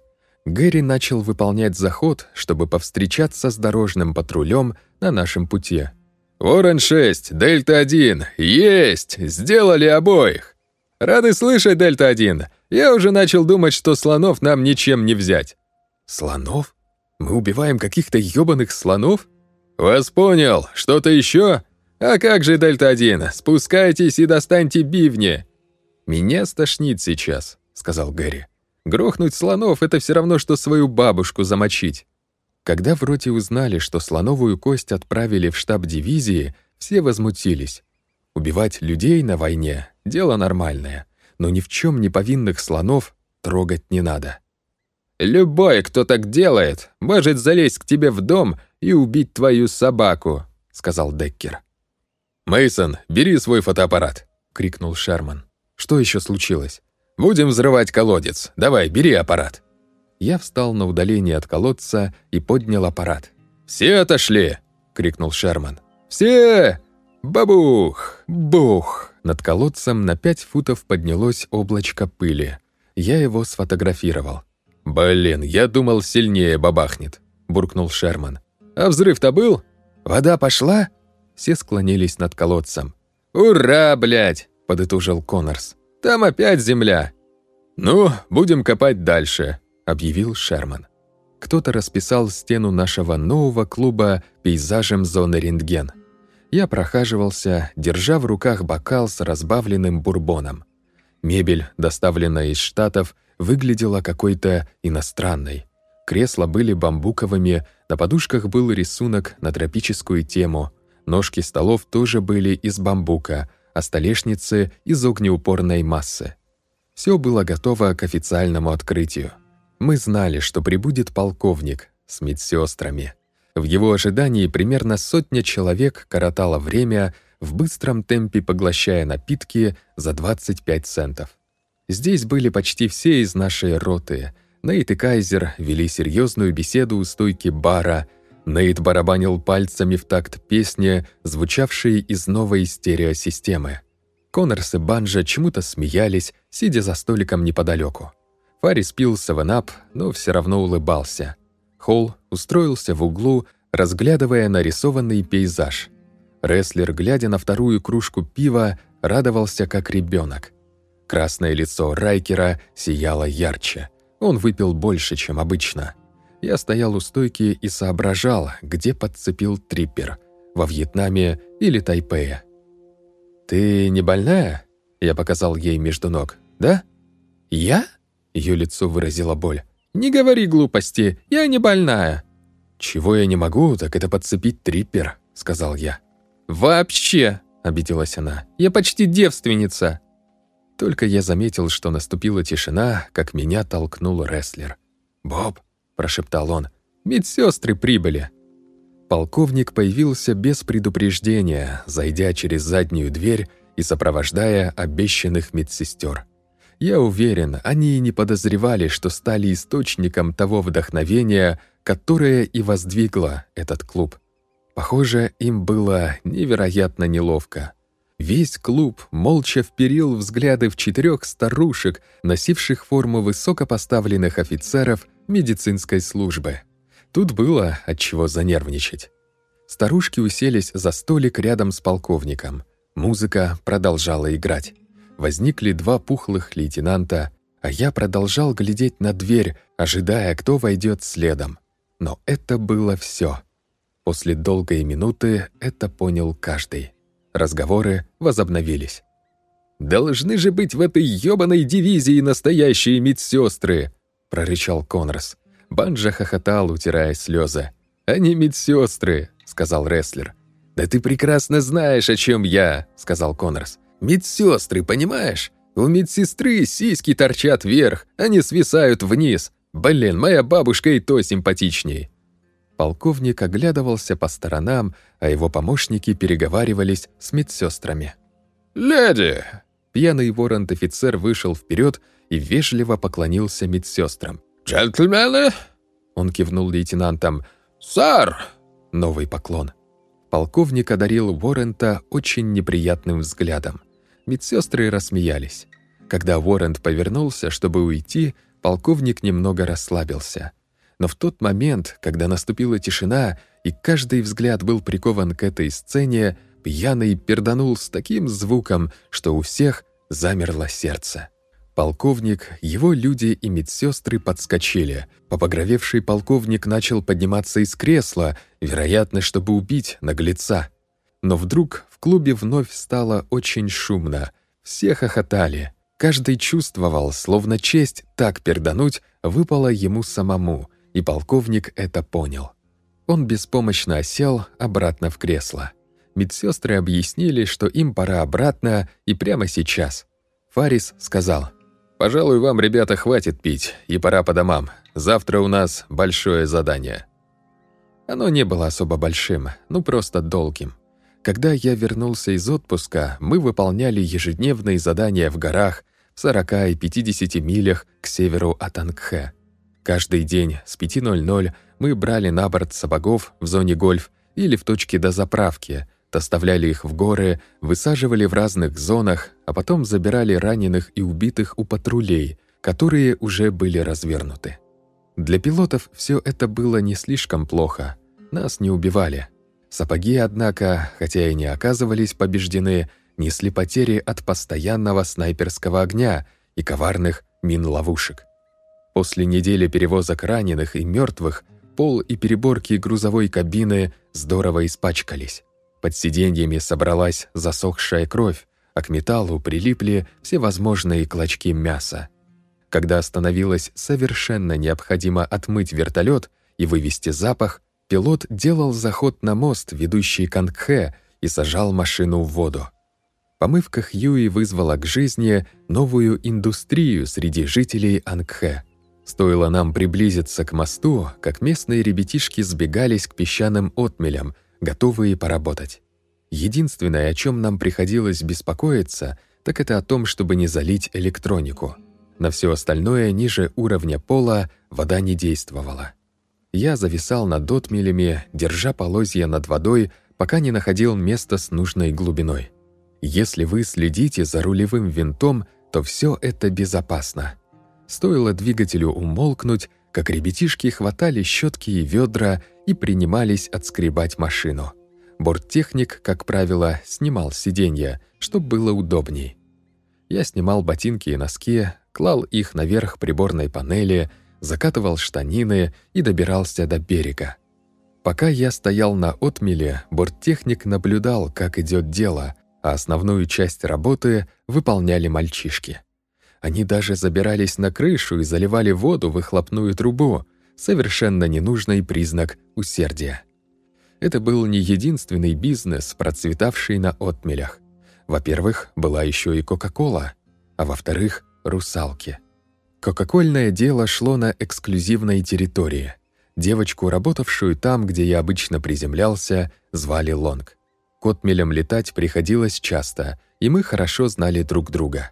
Гэри начал выполнять заход, чтобы повстречаться с дорожным патрулем на нашем пути. «Ворон-6, Дельта-1, есть! Сделали обоих!» «Рады слышать, Дельта-1. Я уже начал думать, что слонов нам ничем не взять». «Слонов? Мы убиваем каких-то ёбаных слонов?» «Вас понял. Что-то еще? А как же, Дельта-1, спускайтесь и достаньте бивни!» «Меня стошнит сейчас», — сказал Гэри. «Грохнуть слонов — это все равно, что свою бабушку замочить». Когда в роте узнали, что слоновую кость отправили в штаб дивизии, все возмутились. Убивать людей на войне — дело нормальное, но ни в чем не повинных слонов трогать не надо. «Любой, кто так делает, может залезть к тебе в дом и убить твою собаку», — сказал Деккер. Мейсон, бери свой фотоаппарат», — крикнул Шерман. «Что еще случилось?» «Будем взрывать колодец. Давай, бери аппарат». Я встал на удаление от колодца и поднял аппарат. «Все отошли!» — крикнул Шерман. «Все! Бабух! Бух!» Над колодцем на пять футов поднялось облачко пыли. Я его сфотографировал. «Блин, я думал, сильнее бабахнет», — буркнул Шерман. «А взрыв-то был? Вода пошла?» Все склонились над колодцем. «Ура, блядь!» — подытожил Коннорс. «Там опять земля!» «Ну, будем копать дальше», — объявил Шерман. Кто-то расписал стену нашего нового клуба пейзажем зоны рентген. Я прохаживался, держа в руках бокал с разбавленным бурбоном. Мебель, доставленная из Штатов, выглядела какой-то иностранной. Кресла были бамбуковыми, на подушках был рисунок на тропическую тему. Ножки столов тоже были из бамбука, а столешницы — из огнеупорной массы. Все было готово к официальному открытию. Мы знали, что прибудет полковник с медсестрами. В его ожидании примерно сотня человек коротала время, в быстром темпе поглощая напитки за 25 центов. Здесь были почти все из нашей роты. Нейт и Кайзер вели серьезную беседу у стойки бара. Нейт барабанил пальцами в такт песни, звучавшей из новой стереосистемы. Коннорс и Банжа чему-то смеялись, сидя за столиком неподалеку. Фаррис пил севенап, но все равно улыбался. Холл устроился в углу, разглядывая нарисованный пейзаж. Рестлер, глядя на вторую кружку пива, радовался как ребенок. Красное лицо Райкера сияло ярче. Он выпил больше, чем обычно. Я стоял у стойки и соображал, где подцепил триппер – во Вьетнаме или Тайпее. «Ты не больная?» – я показал ей между ног. «Да?» «Я?» Ее лицо выразило боль. «Не говори глупости, я не больная». «Чего я не могу, так это подцепить триппер», — сказал я. «Вообще!» — обиделась она. «Я почти девственница!» Только я заметил, что наступила тишина, как меня толкнул рестлер. «Боб!» — прошептал он. «Медсестры прибыли!» Полковник появился без предупреждения, зайдя через заднюю дверь и сопровождая обещанных медсестер. Я уверен, они и не подозревали, что стали источником того вдохновения, которое и воздвигло этот клуб. Похоже, им было невероятно неловко. Весь клуб молча вперил взгляды в четырех старушек, носивших форму высокопоставленных офицеров медицинской службы. Тут было от чего занервничать. Старушки уселись за столик рядом с полковником. Музыка продолжала играть. Возникли два пухлых лейтенанта, а я продолжал глядеть на дверь, ожидая, кто войдет следом. Но это было все. После долгой минуты это понял каждый. Разговоры возобновились. «Должны же быть в этой ёбаной дивизии настоящие медсестры!» — прорычал Конрас. Банджа хохотал, утирая слезы. «Они медсестры!» — сказал рестлер. «Да ты прекрасно знаешь, о чем я!» — сказал Конрас. «Медсестры, понимаешь? У медсестры сиськи торчат вверх, они свисают вниз. Блин, моя бабушка и то симпатичней!» Полковник оглядывался по сторонам, а его помощники переговаривались с медсестрами. «Леди!» Пьяный ворон-офицер вышел вперед и вежливо поклонился медсестрам. «Джентльмены!» Он кивнул лейтенантам. «Сэр!» Новый поклон. Полковник одарил Уоррента очень неприятным взглядом. Медсестры рассмеялись. Когда Уоррент повернулся, чтобы уйти, полковник немного расслабился. Но в тот момент, когда наступила тишина, и каждый взгляд был прикован к этой сцене, пьяный перданул с таким звуком, что у всех замерло сердце. Полковник, его люди и медсестры подскочили. Попогровевший полковник начал подниматься из кресла, вероятно, чтобы убить наглеца. Но вдруг в клубе вновь стало очень шумно. Все хохотали. Каждый чувствовал, словно честь так пердануть выпала ему самому, и полковник это понял. Он беспомощно осел обратно в кресло. Медсестры объяснили, что им пора обратно и прямо сейчас. Фарис сказал, «Пожалуй, вам, ребята, хватит пить, и пора по домам. Завтра у нас большое задание». Оно не было особо большим, ну просто долгим. Когда я вернулся из отпуска, мы выполняли ежедневные задания в горах в 40 и 50 милях к северу от Ангхэ. Каждый день с 5.00 мы брали на борт сапогов в зоне гольф или в точке дозаправки, доставляли их в горы, высаживали в разных зонах, а потом забирали раненых и убитых у патрулей, которые уже были развернуты. Для пилотов все это было не слишком плохо. Нас не убивали. Сапоги, однако, хотя и не оказывались побеждены, несли потери от постоянного снайперского огня и коварных мин-ловушек. После недели перевозок раненых и мертвых пол и переборки грузовой кабины здорово испачкались. Под сиденьями собралась засохшая кровь, а к металлу прилипли всевозможные клочки мяса. Когда становилось совершенно необходимо отмыть вертолет и вывести запах, пилот делал заход на мост, ведущий к Ангхэ, и сажал машину в воду. Помывка Хьюи вызвала к жизни новую индустрию среди жителей Ангхэ. Стоило нам приблизиться к мосту, как местные ребятишки сбегались к песчаным отмелям, готовые поработать. Единственное, о чем нам приходилось беспокоиться, так это о том, чтобы не залить электронику. На все остальное ниже уровня пола вода не действовала. Я зависал над отмелями, держа полозья над водой, пока не находил место с нужной глубиной. Если вы следите за рулевым винтом, то все это безопасно. Стоило двигателю умолкнуть, как ребятишки хватали щетки и ведра и принимались отскребать машину. Борттехник, как правило, снимал сиденья, чтобы было удобней. Я снимал ботинки и носки, клал их наверх приборной панели, закатывал штанины и добирался до берега. Пока я стоял на отмеле, борттехник наблюдал, как идет дело, а основную часть работы выполняли мальчишки. Они даже забирались на крышу и заливали воду в выхлопную трубу, совершенно ненужный признак усердия. Это был не единственный бизнес, процветавший на отмелях. Во-первых, была еще и Кока-Кола, а во-вторых, русалки. Кока-кольное дело шло на эксклюзивной территории. Девочку, работавшую там, где я обычно приземлялся, звали Лонг. К отмелям летать приходилось часто, и мы хорошо знали друг друга.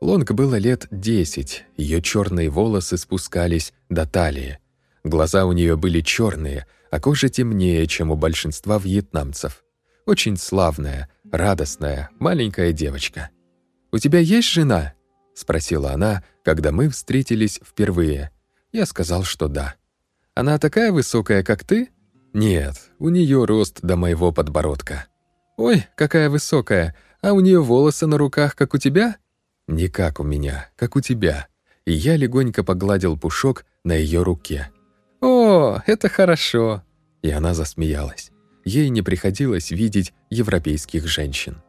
Лонг было лет десять, ее черные волосы спускались до талии. Глаза у нее были черные, а кожа темнее, чем у большинства вьетнамцев. Очень славная, радостная, маленькая девочка. «У тебя есть жена?» — спросила она, когда мы встретились впервые. Я сказал, что да. «Она такая высокая, как ты?» «Нет, у нее рост до моего подбородка». «Ой, какая высокая! А у нее волосы на руках, как у тебя?» «Не как у меня, как у тебя». И я легонько погладил пушок на ее руке. «О, это хорошо!» И она засмеялась. Ей не приходилось видеть европейских женщин.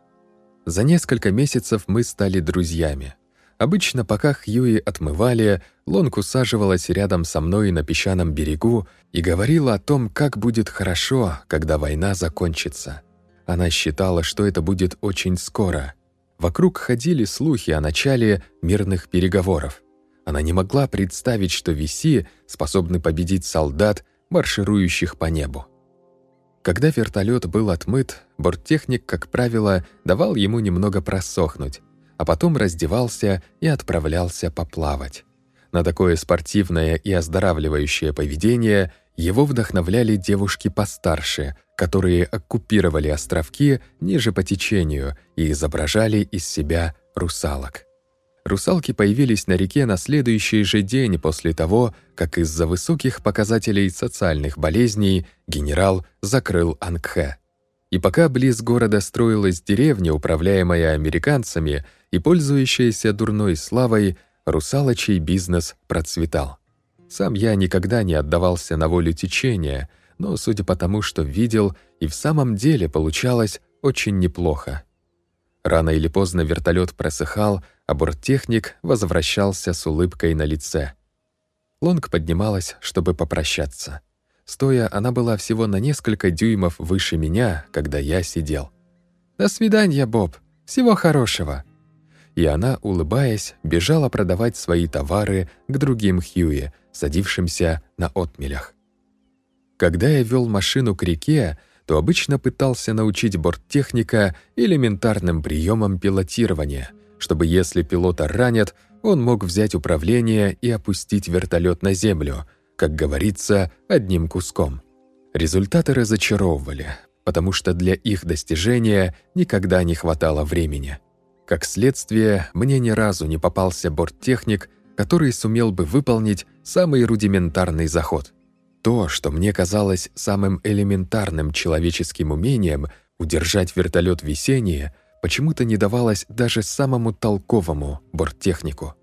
За несколько месяцев мы стали друзьями. Обычно, пока Хьюи отмывали, Лонг усаживалась рядом со мной на песчаном берегу и говорила о том, как будет хорошо, когда война закончится. Она считала, что это будет очень скоро. Вокруг ходили слухи о начале мирных переговоров. Она не могла представить, что Виси способны победить солдат, марширующих по небу. Когда вертолет был отмыт, борттехник, как правило, давал ему немного просохнуть, а потом раздевался и отправлялся поплавать. На такое спортивное и оздоравливающее поведение его вдохновляли девушки постарше, которые оккупировали островки ниже по течению и изображали из себя русалок. Русалки появились на реке на следующий же день после того, как из-за высоких показателей социальных болезней генерал закрыл Ангхэ. И пока близ города строилась деревня, управляемая американцами и пользующаяся дурной славой, русалочий бизнес процветал. Сам я никогда не отдавался на волю течения, но, судя по тому, что видел, и в самом деле получалось очень неплохо. Рано или поздно вертолет просыхал, а борттехник возвращался с улыбкой на лице. Лонг поднималась, чтобы попрощаться. Стоя, она была всего на несколько дюймов выше меня, когда я сидел. «До свидания, Боб. Всего хорошего». И она, улыбаясь, бежала продавать свои товары к другим Хьюи, садившимся на отмелях. Когда я вел машину к реке, то обычно пытался научить борттехника элементарным приемам пилотирования, чтобы если пилота ранят, он мог взять управление и опустить вертолет на землю, как говорится, одним куском. Результаты разочаровывали, потому что для их достижения никогда не хватало времени. Как следствие, мне ни разу не попался борттехник, который сумел бы выполнить самый рудиментарный заход. То, что мне казалось самым элементарным человеческим умением удержать вертолет в весеннее, почему-то не давалось даже самому толковому борттехнику.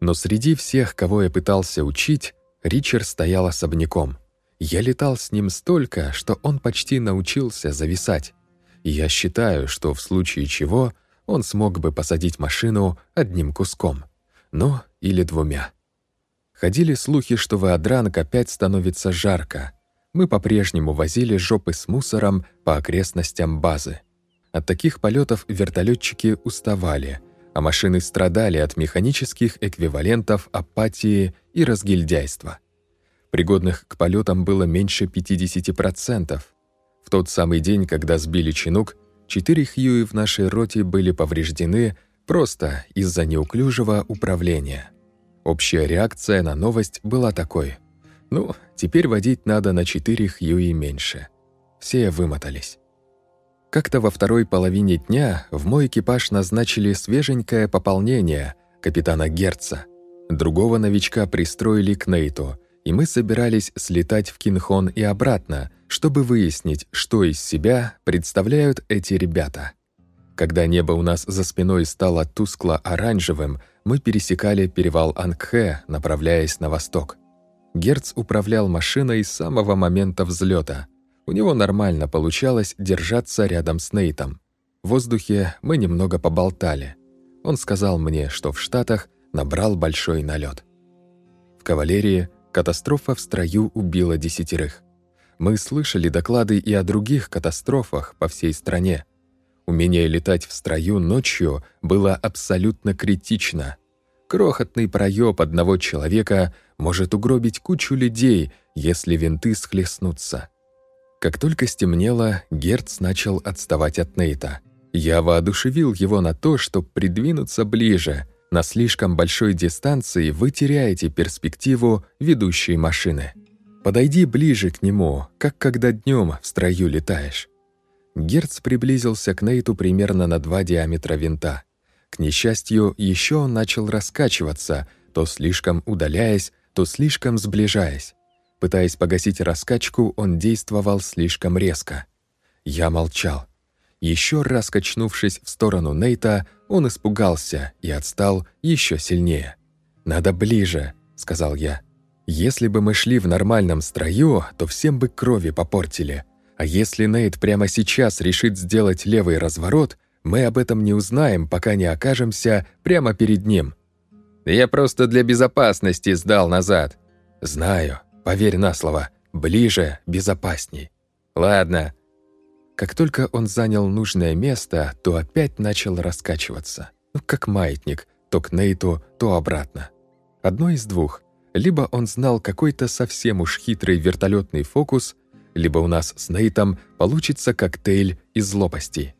Но среди всех, кого я пытался учить, Ричард стоял особняком. Я летал с ним столько, что он почти научился зависать. Я считаю, что в случае чего он смог бы посадить машину одним куском. Ну, или двумя. Ходили слухи, что в Иодранг опять становится жарко. Мы по-прежнему возили жопы с мусором по окрестностям базы. От таких полетов вертолетчики уставали, а машины страдали от механических эквивалентов апатии и разгильдяйства. Пригодных к полетам было меньше 50%. В тот самый день, когда сбили чинук, четыре Хьюи в нашей роте были повреждены просто из-за неуклюжего управления. Общая реакция на новость была такой. Ну, теперь водить надо на четыре Хьюи меньше. Все вымотались. Как-то во второй половине дня в мой экипаж назначили свеженькое пополнение капитана Герца. Другого новичка пристроили к Нейту, и мы собирались слетать в Кинхон и обратно, чтобы выяснить, что из себя представляют эти ребята. Когда небо у нас за спиной стало тускло-оранжевым, мы пересекали перевал Ангхэ, направляясь на восток. Герц управлял машиной с самого момента взлета. У него нормально получалось держаться рядом с Нейтом. В воздухе мы немного поболтали. Он сказал мне, что в Штатах набрал большой налет. В кавалерии катастрофа в строю убила десятерых. Мы слышали доклады и о других катастрофах по всей стране. Умение летать в строю ночью было абсолютно критично. Крохотный проёб одного человека может угробить кучу людей, если винты схлестнутся. Как только стемнело, Герц начал отставать от Нейта. Я воодушевил его на то, чтобы придвинуться ближе, На слишком большой дистанции вы теряете перспективу ведущей машины. Подойди ближе к нему, как когда днем в строю летаешь. Герц приблизился к Нейту примерно на два диаметра винта. К несчастью, еще он начал раскачиваться, то слишком удаляясь, то слишком сближаясь. Пытаясь погасить раскачку, он действовал слишком резко. Я молчал. Еще раз качнувшись в сторону Нейта, он испугался и отстал еще сильнее. «Надо ближе», — сказал я. «Если бы мы шли в нормальном строю, то всем бы крови попортили. А если Нейт прямо сейчас решит сделать левый разворот, мы об этом не узнаем, пока не окажемся прямо перед ним». «Я просто для безопасности сдал назад». «Знаю. Поверь на слово. Ближе, безопасней». «Ладно». Как только он занял нужное место, то опять начал раскачиваться. Ну, как маятник, то к Нейту, то обратно. Одно из двух. Либо он знал какой-то совсем уж хитрый вертолетный фокус, либо у нас с Нейтом получится коктейль из лопастей.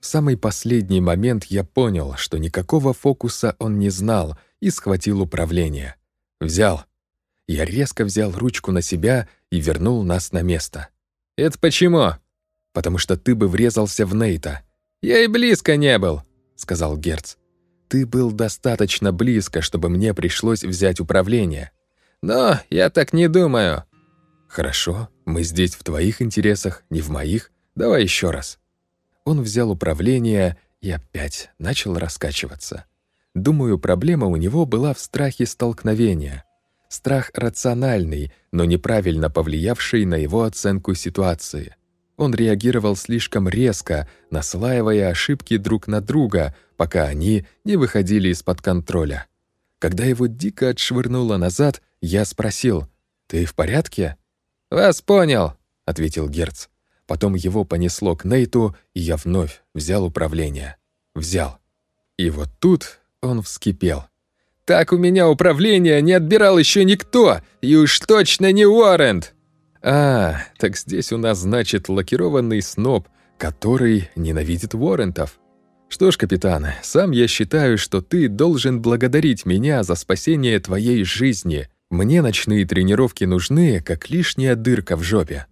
В самый последний момент я понял, что никакого фокуса он не знал и схватил управление. Взял. Я резко взял ручку на себя и вернул нас на место. «Это почему?» «Потому что ты бы врезался в Нейта». «Я и близко не был», — сказал Герц. «Ты был достаточно близко, чтобы мне пришлось взять управление». «Но я так не думаю». «Хорошо, мы здесь в твоих интересах, не в моих. Давай еще раз». Он взял управление и опять начал раскачиваться. Думаю, проблема у него была в страхе столкновения. Страх рациональный, но неправильно повлиявший на его оценку ситуации. Он реагировал слишком резко, наслаивая ошибки друг на друга, пока они не выходили из-под контроля. Когда его дико отшвырнуло назад, я спросил, «Ты в порядке?» «Вас понял», — ответил Герц. Потом его понесло к Нейту, и я вновь взял управление. Взял. И вот тут он вскипел. «Так у меня управление не отбирал еще никто, и уж точно не Уоррент!» «А, так здесь у нас, значит, лакированный сноб, который ненавидит Уоррентов. Что ж, капитан, сам я считаю, что ты должен благодарить меня за спасение твоей жизни. Мне ночные тренировки нужны, как лишняя дырка в жопе».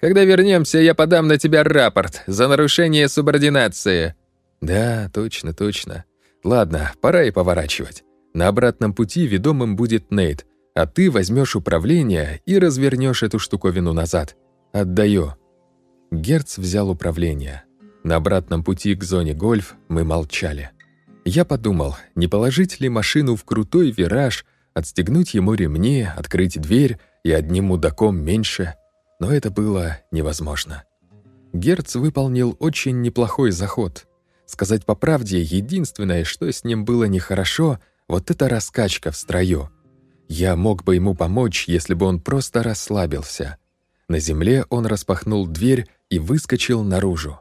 Когда вернемся, я подам на тебя рапорт за нарушение субординации». «Да, точно, точно. Ладно, пора и поворачивать. На обратном пути ведомым будет Нейт, а ты возьмешь управление и развернешь эту штуковину назад. Отдаю». Герц взял управление. На обратном пути к зоне гольф мы молчали. Я подумал, не положить ли машину в крутой вираж, отстегнуть ему ремни, открыть дверь и одним мудаком меньше — но это было невозможно. Герц выполнил очень неплохой заход. Сказать по правде, единственное, что с ним было нехорошо, вот эта раскачка в строю. Я мог бы ему помочь, если бы он просто расслабился. На земле он распахнул дверь и выскочил наружу.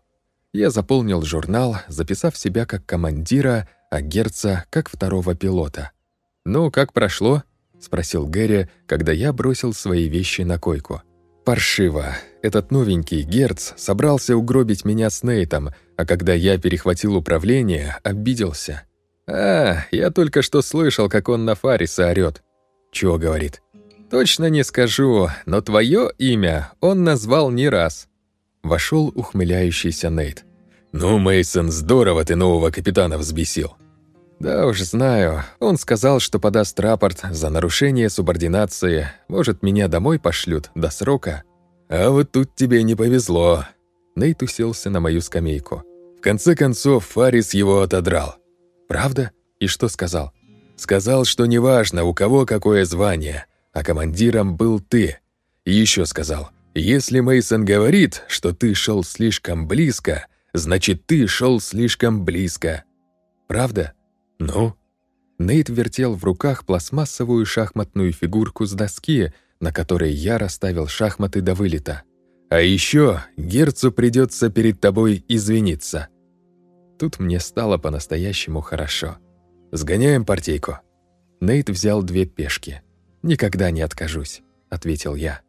Я заполнил журнал, записав себя как командира, а Герца как второго пилота. «Ну, как прошло?» — спросил Гэри, когда я бросил свои вещи на койку. Паршиво. Этот новенький Герц собрался угробить меня с Нейтом, а когда я перехватил управление, обиделся. «А, я только что слышал, как он на Фариса орёт». «Чё?» — говорит. «Точно не скажу, но твое имя он назвал не раз». Вошел ухмыляющийся Нейт. «Ну, Мейсон, здорово ты нового капитана взбесил». «Да уж знаю. Он сказал, что подаст рапорт за нарушение субординации. Может, меня домой пошлют до срока?» «А вот тут тебе не повезло». Нейт уселся на мою скамейку. В конце концов, Фарис его отодрал. «Правда? И что сказал?» «Сказал, что неважно, у кого какое звание, а командиром был ты. И еще сказал, если Мейсон говорит, что ты шел слишком близко, значит, ты шел слишком близко. Правда?» «Ну?» Нейт вертел в руках пластмассовую шахматную фигурку с доски, на которой я расставил шахматы до вылета. «А еще Герцу придется перед тобой извиниться». Тут мне стало по-настоящему хорошо. «Сгоняем партийку». Нейт взял две пешки. «Никогда не откажусь», — ответил я.